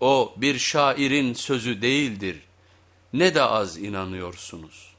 O bir şairin sözü değildir. Ne de az inanıyorsunuz.''